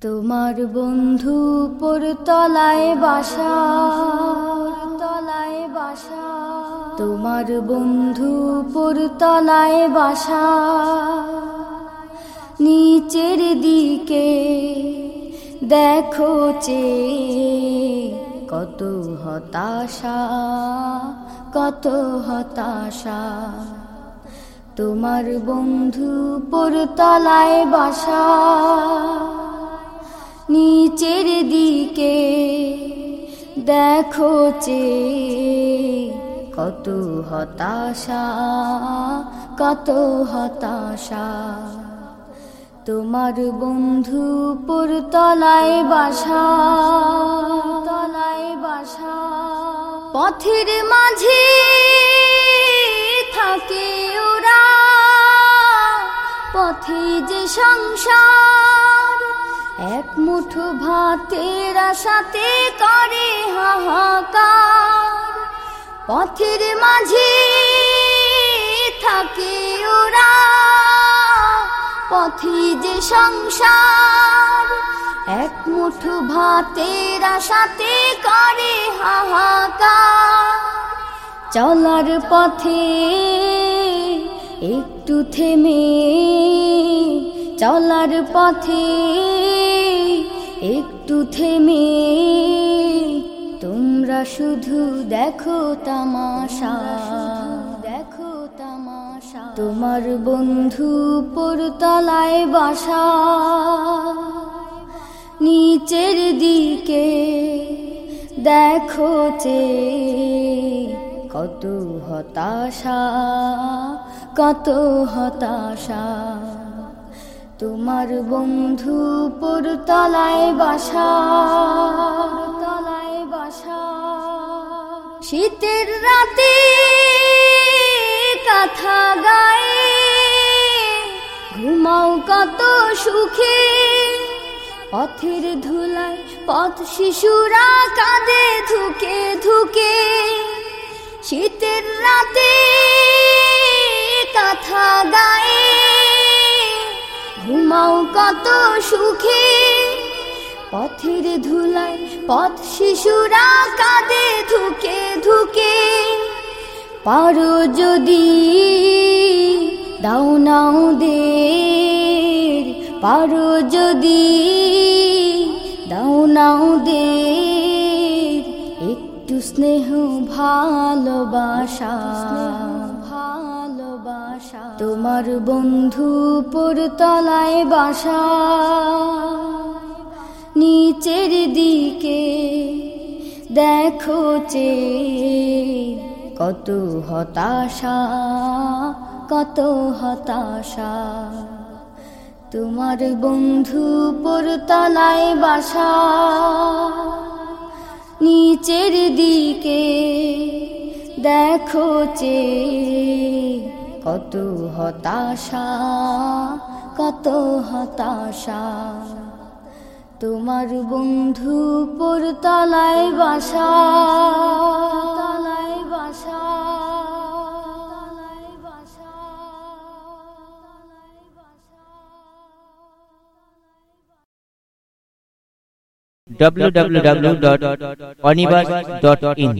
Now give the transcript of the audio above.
তোমার বন্ধু পর তলায় বাসা তলায় বাসা। তোমার বন্ধু পর তলায় বাসা। নিচের দিকে দেখো চে কত হতাশা কত হতাশা। তোমার বন্ধু পর তলায় বাসা। নিচের দিকে দেখো চে কত হতাশা কত হতাশা। তোমার বন্ধু পর তলায় বাসা তলায় বাসা। পথের মাঝে থাকে ওরা, পথে যে সংসার এক মুঠো ভাতের আশাতে করে হাহাকার। পথের মাঝে থাকে ওরা। পথে যে সংসার, এক মুঠো ভাতের আশাতে করে হাহাকার। চলার পথে একটু থেমে, চলার পথে একটু থেমে, তোমরা শুধু দেখো তামাশা। দেখো তামাশা। তোমার বন্ধু তলায় বাসা। নিচের দিকে দেখো চে কত হতাশা কত হতাশা। তোমার বন্ধু তলায় বাসা তলায় বাসা। শীতের রাতে কথা গায়ে ঘুমাও কত সুখে। পথের ধুলায় পথ শিশুরা কাঁদে ধুকে ধুকে। শীতের রাতে সুখে। পথের ধুলায় পথ শিশুরা কাঁদে ধুকে ধুকে। পারো যদি দাও নাও দে পারো যদি দাও নাও দে একটু স্নেহ ভালোবাসা ভালোবাসা। তোমার বন্ধু পর তলায় বাসা। নিচের দিকে দেখো চে কত হতাশা কত হতাশা। তোমার বন্ধু পর তলায় বাসা। নিচের দিকে দেখো চে কত হতাশা কত হতাশা। তোমার বন্ধু পর তলায় বাসা তলায় বাসা তলায় বাসা। www.onibus.in